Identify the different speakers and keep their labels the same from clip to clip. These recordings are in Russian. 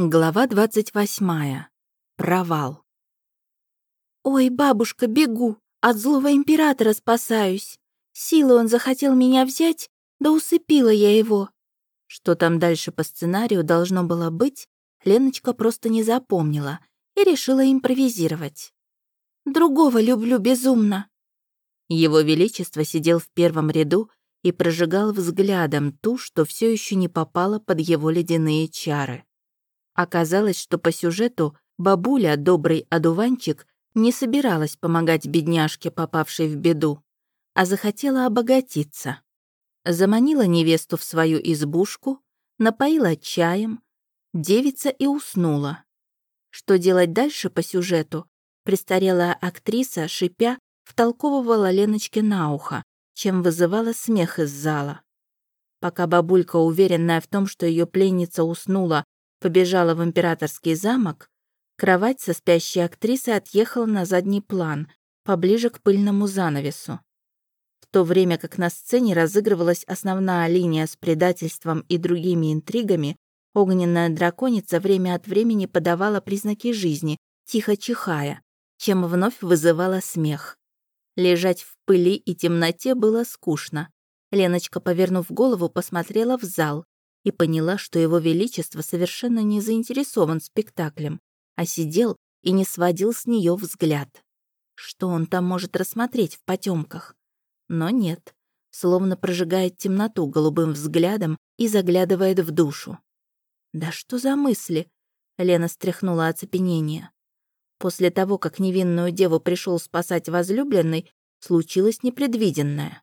Speaker 1: Глава 28. Провал. «Ой, бабушка, бегу! От злого императора спасаюсь! Силы он захотел меня взять, да усыпила я его!» Что там дальше по сценарию должно было быть, Леночка просто не запомнила и решила импровизировать. «Другого люблю безумно!» Его Величество сидел в первом ряду и прожигал взглядом ту, что все еще не попала под его ледяные чары. Оказалось, что по сюжету бабуля, добрый одуванчик, не собиралась помогать бедняжке, попавшей в беду, а захотела обогатиться. Заманила невесту в свою избушку, напоила чаем, девица и уснула. Что делать дальше по сюжету, престарелая актриса, шипя, втолковывала Леночке на ухо, чем вызывала смех из зала. Пока бабулька, уверенная в том, что ее пленница уснула, побежала в императорский замок, кровать со спящей актрисой отъехала на задний план, поближе к пыльному занавесу. В то время как на сцене разыгрывалась основная линия с предательством и другими интригами, огненная драконица время от времени подавала признаки жизни, тихо чихая, чем вновь вызывала смех. Лежать в пыли и темноте было скучно. Леночка, повернув голову, посмотрела в зал, и поняла, что его величество совершенно не заинтересован спектаклем, а сидел и не сводил с нее взгляд. Что он там может рассмотреть в потемках? Но нет, словно прожигает темноту голубым взглядом и заглядывает в душу. «Да что за мысли?» — Лена стряхнула оцепенение. После того, как невинную деву пришел спасать возлюбленный, случилось непредвиденное.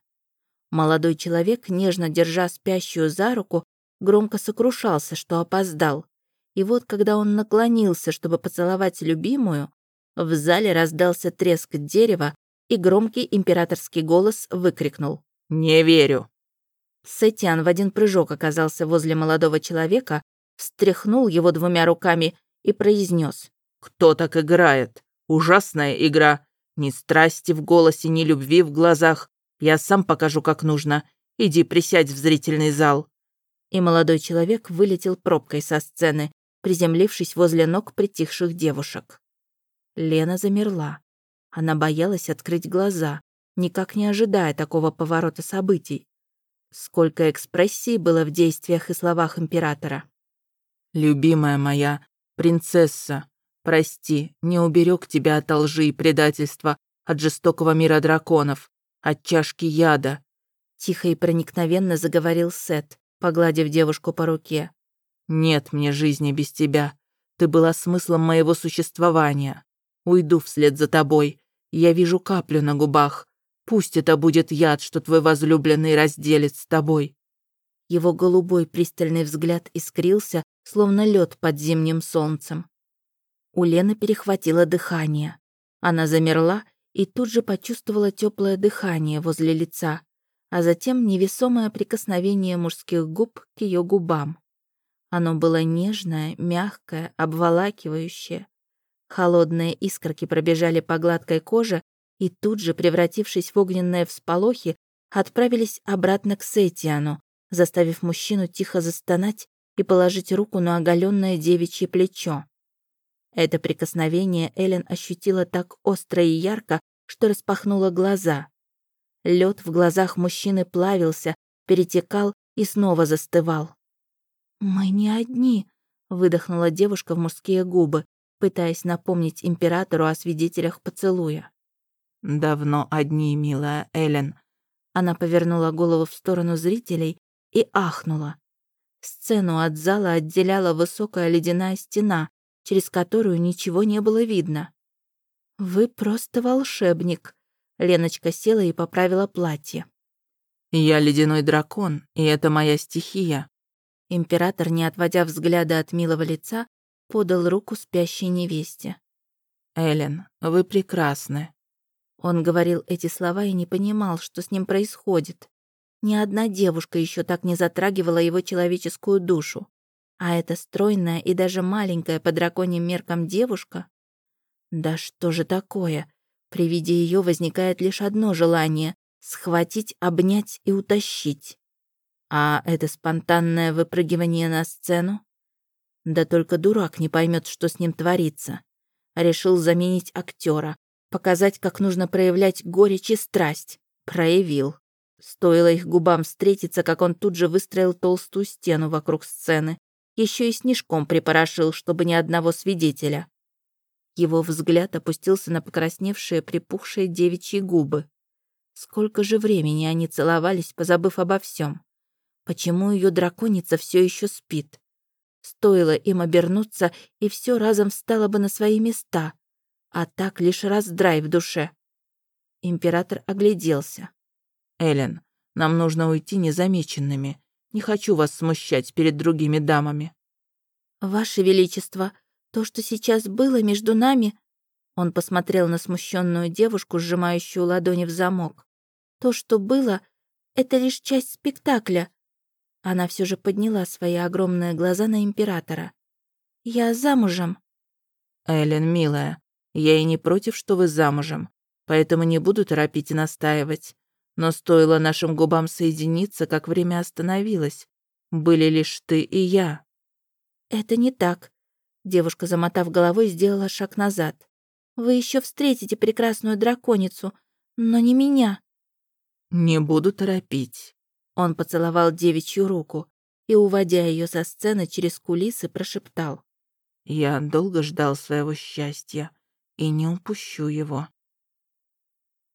Speaker 1: Молодой человек, нежно держа спящую за руку, громко сокрушался, что опоздал. И вот, когда он наклонился, чтобы поцеловать любимую, в зале раздался треск дерева, и громкий императорский голос выкрикнул «Не верю!». Сетиан в один прыжок оказался возле молодого человека, встряхнул его двумя руками и произнес «Кто так играет? Ужасная игра! Ни страсти в голосе, ни любви в глазах. Я сам покажу, как нужно. Иди присядь в зрительный зал» и молодой человек вылетел пробкой со сцены, приземлившись возле ног притихших девушек. Лена замерла. Она боялась открыть глаза, никак не ожидая такого поворота событий. Сколько экспрессии было в действиях и словах императора. «Любимая моя, принцесса, прости, не уберег тебя от лжи и предательства, от жестокого мира драконов, от чашки яда», тихо и проникновенно заговорил Сет, погладив девушку по руке. «Нет мне жизни без тебя. Ты была смыслом моего существования. Уйду вслед за тобой. Я вижу каплю на губах. Пусть это будет яд, что твой возлюбленный разделит с тобой». Его голубой пристальный взгляд искрился, словно лед под зимним солнцем. У Лены перехватило дыхание. Она замерла и тут же почувствовала теплое дыхание возле лица а затем невесомое прикосновение мужских губ к ее губам. Оно было нежное, мягкое, обволакивающее. Холодные искорки пробежали по гладкой коже и тут же, превратившись в огненные всполохи, отправились обратно к Сетиану, заставив мужчину тихо застонать и положить руку на оголенное девичье плечо. Это прикосновение Элен ощутила так остро и ярко, что распахнула глаза. Лед в глазах мужчины плавился, перетекал и снова застывал. «Мы не одни», — выдохнула девушка в мужские губы, пытаясь напомнить императору о свидетелях поцелуя. «Давно одни, милая Элен». Она повернула голову в сторону зрителей и ахнула. Сцену от зала отделяла высокая ледяная стена, через которую ничего не было видно. «Вы просто волшебник», Леночка села и поправила платье. «Я ледяной дракон, и это моя стихия». Император, не отводя взгляда от милого лица, подал руку спящей невесте. «Эллен, вы прекрасны». Он говорил эти слова и не понимал, что с ним происходит. Ни одна девушка еще так не затрагивала его человеческую душу. А эта стройная и даже маленькая по драконьим меркам девушка... Да что же такое? При виде ее возникает лишь одно желание — схватить, обнять и утащить. А это спонтанное выпрыгивание на сцену? Да только дурак не поймет, что с ним творится. Решил заменить актера, показать, как нужно проявлять горечь и страсть. Проявил. Стоило их губам встретиться, как он тут же выстроил толстую стену вокруг сцены. Еще и снежком припорошил, чтобы ни одного свидетеля. Его взгляд опустился на покрасневшие, припухшие девичьи губы. Сколько же времени они целовались, позабыв обо всем. Почему ее драконица все еще спит? Стоило им обернуться, и все разом встало бы на свои места. А так лишь раздрай в душе. Император огляделся.
Speaker 2: «Эллен, нам нужно уйти незамеченными. Не хочу вас смущать перед другими дамами».
Speaker 1: «Ваше Величество, то, что сейчас было между нами...» Он посмотрел на смущенную девушку, сжимающую ладони в замок. «То, что было, это лишь часть спектакля». Она все же подняла свои огромные глаза на императора. «Я замужем».
Speaker 2: «Эллен, милая, я и не против, что вы замужем, поэтому не буду торопить и настаивать. Но стоило нашим губам соединиться, как время остановилось. Были лишь ты и я».
Speaker 1: «Это не так», — девушка, замотав головой, сделала шаг назад. «Вы еще встретите прекрасную драконицу, но не меня».
Speaker 2: «Не буду торопить».
Speaker 1: Он поцеловал девичью руку и, уводя ее со сцены через кулисы, прошептал.
Speaker 2: «Я долго ждал своего счастья и не упущу его».